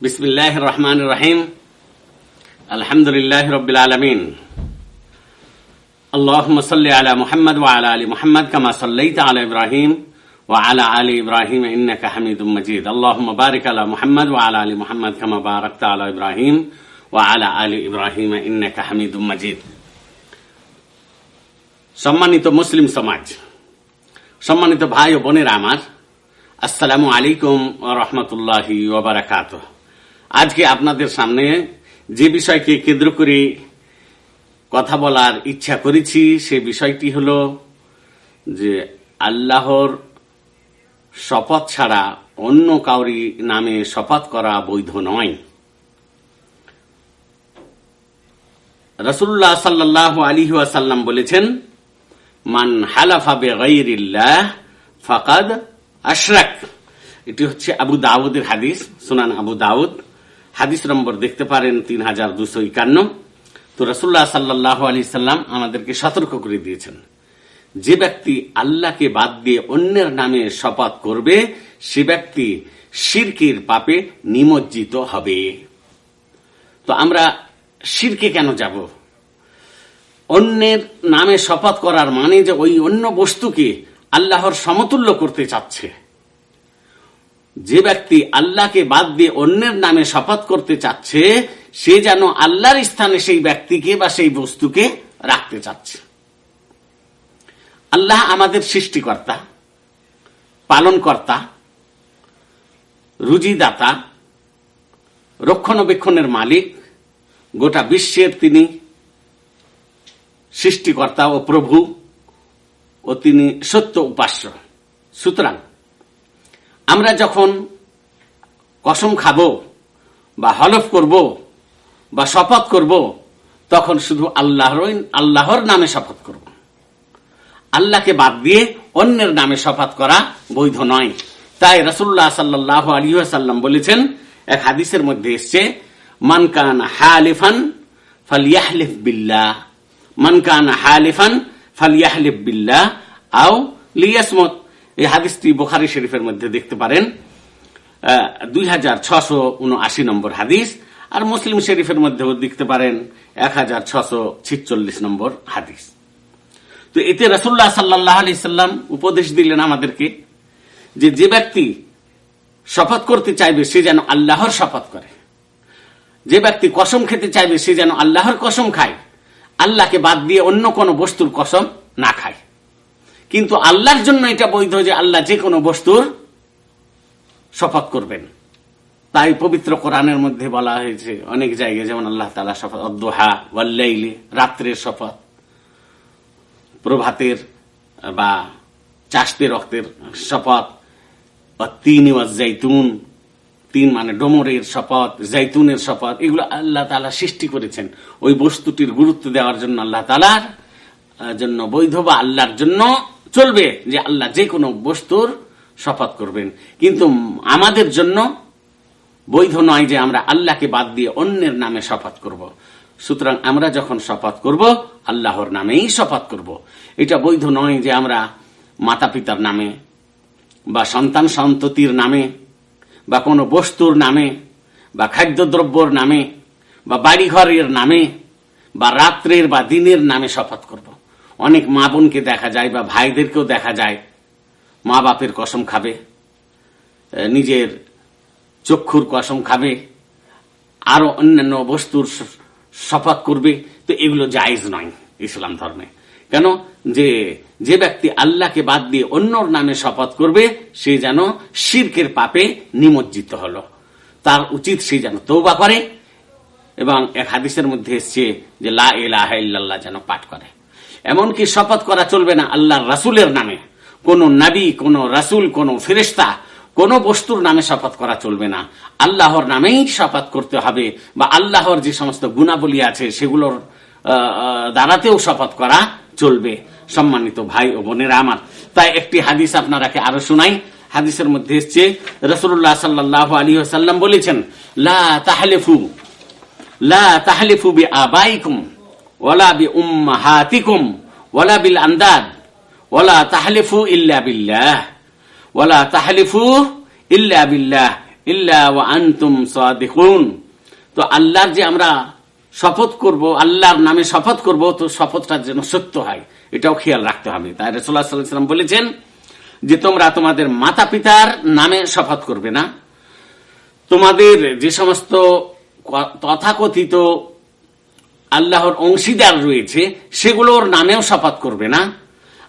المسلمين بسم الله الرحمن الرحيم الحمد لله رب العالمين اللهم صل على محمد وعلى ال محمد كما صليت على ابراهيم وعلى ال ابراهيم انك حميد مجيد اللهم بارك على محمد وعلى ال محمد كما باركت على ابراهيم وعلى ال ابراهيم انك حميد مجيد সম্মানিত মুসলিম সমাজ সম্মানিত ভাই ও বোনেরা আমার আসসালামু আলাইকুম রহমতুল্লাহি ওবারাকাত আজকে আপনাদের সামনে যে বিষয়কে কেন্দ্র করে কথা বলার ইচ্ছা করেছি, সে বিষয়টি হল যে আল্লাহর শপথ ছাড়া অন্য কাউরি নামে শপথ করা বৈধ নয়। রসুল্লাহ সাল্লাহ আলী ওয়াসাল্লাম বলেছেন, মান হালাফা বেগাইরিল্লাহ ফাকাদ আশরাক। এটি হচ্ছে আবু দাউদের হাদিস, সুনান আবু দাউদ। হাদিস নম্বর দেখতে পারেন তিন হাজার দুশো একান্ন। তো রসুল্লাহ সাল্লাহ আলি সাল্লাম আমাদেরকে সতর্ক করে দিয়েছেন। যে ব্যক্তি আল্লাহকে বাদ দিয়ে অন্যের নামে শপথ করবে, সে ব্যক্তি শিরকের পাপে নিমজ্জিত হবে। তো আমরা শিরকে কেন যাব? অন্যের নামে শপথ করার মানে যে ওই অন্য বস্তুকে আল্লাহর সমতুল্য করতে চাচ্ছে। যে ব্যক্তি আল্লাহকে বাদ দিয়ে অন্যের নামে শপথ করতে চাচ্ছে, সে যেন আল্লাহর স্থানে সেই ব্যক্তিকে বা সেই বস্তুকে রাখতে চাচ্ছে। আল্লাহ আমাদের সৃষ্টিকর্তা, পালনকর্তা, রুজিদাতা, রক্ষণাবেক্ষণের মালিক, গোটা বিশ্বের তিনি সৃষ্টিকর্তা ও প্রভু ও তিনি সত্য উপাস্য। সুতরাং আমরা যখন কসম খাব, বা হলফ করব, বা শপথ করব, তখন শুধু আল্লাহর আল্লাহর নামে শপথ করব। আল্লাহকে বাদ দিয়ে অন্যের নামে শপথ করা বৈধ নয়। তাই রসুল্লাহ সাল্লাহ আলী সাল্লাম বলেছেন, এক হাদিসের মধ্যে এসছে মানকান হালিফান ফালিয়াহলিফ বিল্লাহ। মানকান হালিফান ফালিয়াহলিফ বিল্লাহ, আও লিয়াসমত। এই হাদিসটি বোখারি শরীফের মধ্যে দেখতে পারেন। দুই হাজার ছশো উনআশি নম্বর হাদিস। আর মুসলিম শরীফের মধ্যেও দেখতে পারেন এক হাজার ছশো ছিচল্লিশ নম্বর হাদিস। তো এতে রসুল্লাহ সাল্লাহ আলি সাল্লাম উপদেশ দিলেন আমাদেরকে যে যে ব্যক্তি শপথ করতে চাইবে, সে যেন আল্লাহর শপথ করে। যে ব্যক্তি কসম খেতে চাইবে, সে যেন আল্লাহর কসম খায়। আল্লাহকে বাদ দিয়ে অন্য কোনো বস্তুর কসম না খায়। কিন্তু আল্লাহর জন্য এটা বৈধ যে আল্লাহ যে কোনো বস্তুর শপথ করবেন। তাই পবিত্র কোরআনের মধ্যে বলা হয়েছে অনেক জায়গায়, যেমন আল্লাহ তালা শপথ, অদ্দোহা ওয়াল্লাইলে রাত্রের শপথ, প্রভাতের বা চাষতে রক্তের শপথ তিন জাইতুন, তিন মানে ডোমরের শপথ, জাইতুনের শপথ, এগুলো আল্লাহ তালা সৃষ্টি করেছেন। ওই বস্তুটির গুরুত্ব দেওয়ার জন্য আল্লাহ তালার জন্য বৈধ বা আল্লাহর জন্য চলবে যে আল্লাহ যে কোনো বস্তুর শপথ করবেন কিন্তু আমাদের জন্য বৈধ নয় যে আমরা আল্লাহকে বাদ দিয়ে অন্যের নামে শপথ করব। সুতরাং আমরা যখন শপথ করব, আল্লাহর নামেই শপথ করব। এটা বৈধ নয় যে আমরা মাতা পিতার নামে বা সন্তান সন্ততির নামে বা কোনো বস্তুর নামে বা খাদ্যদ্রব্যর নামে বা বাড়িঘরের নামে বা রাত্রের বা দিনের নামে শপথ করব। অনেক মা বোনকে দেখা যায় বা ভাইদেরকেও দেখা যায়। মা বাপের কসম খাবে নিজের চক্ষুর কসম খাবে, আরও অন্যান্য বস্তুর শপথ করবে। তো এগুলো জায়জ নয় ইসলাম ধর্মে। কেন? যে যে ব্যক্তি আল্লাহকে বাদ দিয়ে অন্যর নামে শপথ করবে, সে যেন শির্কের পাপে নিমজ্জিত হল। তার উচিত সে যেন তৌবা করে এবং এক হাদিসের মধ্যে এসছে যে, লা ইলাহা ইল্লাল্লাহ যেন পাঠ করে। এমনকি শপথ করা চলবে না আল্লাহর রাসুলের নামে। কোন নাবি, কোন রাসুল, কোন ফেরেস্তা কোন বস্তুর নামে শপথ করা চলবে না। আল্লাহর নামেই শপথ করতে হবে বা আল্লাহর যে সমস্ত গুণাবলী আছে সেগুলোর দ্বারাতেও শপথ করা চলবে। সম্মানিত ভাই ও বোনেরা আমার, তাই একটি হাদিস আপনারাকে আরও শোনাই। হাদিসের মধ্যে এসছে রসুল্লাহ সাল্লাহ আলী সাল্লাম বলেছেন, লা তাহলেফু লা তাহলেফু বি আবাইকুম ওয়ালা বি উম্মাহাতিকুম, ওয়ালা বিল আন্দাদ ওয়ালা তাহলেফু ইল্লা বিল্লাহ, ওয়ালা তাহলিফু ইল্লা বিল্লাহ, ইল্লা ওয়া আনতুম সাদিকুন তো আল্লাহর যে আমরা শপথ করব, আল্লাহর নামে শপথ করব, তো শপথটা যেন সত্য হয়, এটাও খেয়াল রাখতে হবে। তাই রসুল্লাহ সাল্লাম বলেছেন যে তোমরা তোমাদের মাতা পিতার নামে শপথ করবে না। তোমাদের যে সমস্ত তথাকথিত আল্লাহর অংশীদার রয়েছে সেগুলোর নামেও শপথ করবে না।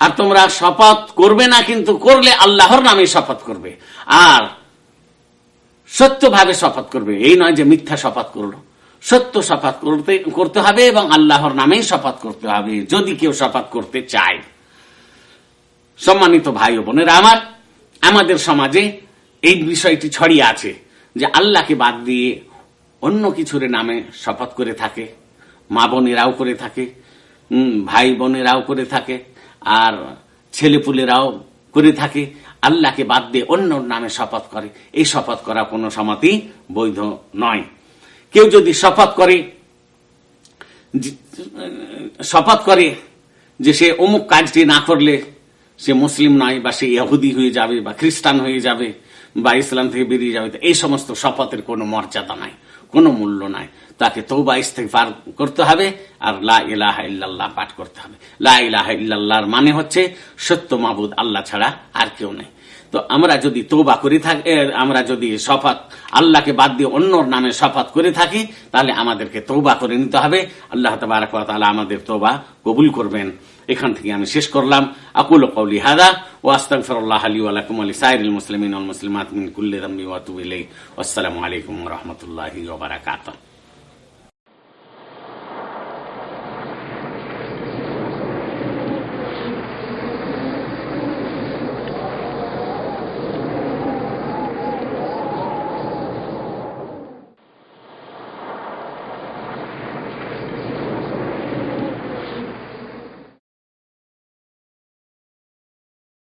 আর তোমরা শপথ করবে না, কিন্তু করলে আল্লাহর নামে শপথ করবে। আর সত্যভাবে শপথ করবে, এই নয় যে মিথ্যা শপথ করল। সত্য শপথ করতে করতে হবে এবং আল্লাহর নামেই শপথ করতে হবে, যদি কেউ শপথ করতে চায়। সম্মানিত ভাই ও বোনেরা, আমার, আমাদের সমাজে এই বিষয়টি ছড়িয়ে আছে যে আল্লাহকে বাদ দিয়ে অন্য কিছুর নামে শপথ করে থাকে। মা বোনেরাও করে থাকে ভাই বোনেরাও করে থাকে, আর ছেলেপুলেরাও করে থাকে। আল্লাহকে বাদ দিয়ে অন্য নামে শপথ করে। এই শপথ করা কোনো সমাতি বৈধ নয়। কেউ যদি শপথ করে শপথ করে যে সে অমুক কাজটি না করলে সে মুসলিম নয় বা সে ইহুদি হয়ে যাবে বা খ্রিস্টান হয়ে যাবে বা ইসলাম থেকে বেরিয়ে যাবে এই সমস্ত শপথের কোনো মর্যাদা নাই। কোনো মূল্য নাই। তাকে তৌবা ইস্তেফার করতে হবে আর লা ইলাহা পাঠ করতে হবে। লা ইলাহা ইল্লাল্লাহর মানে হচ্ছে সত্য মাবুদ আল্লাহ ছাড়া আর কেউ নেই। তো আমরা যদি তৌবা করে থাকি আমরা যদি শপথ আল্লাহকে বাদ দিয়ে অন্যর নামে শপথ করে থাকি, তাহলে আমাদেরকে তৌবা করে নিতে হবে। আল্লাহ তবারক আমাদের তৌবা কবুল করবেন। এখান থেকে আমি শেষ করলাম আকুল কৌলি হাদা ও আস্তাগফিরুল্লাহ আলী ওয়া লাকুম ওয়া লিসাইরিল মুসলিমিন ওয়াল মুসলিমাত মিন কুল্লি যামবি ওয়া তুবু ইলাইহি ওয়াসসালামু আলাইকুম ওয়া রাহমাতুল্লাহি ওয়া বারাকাতুহু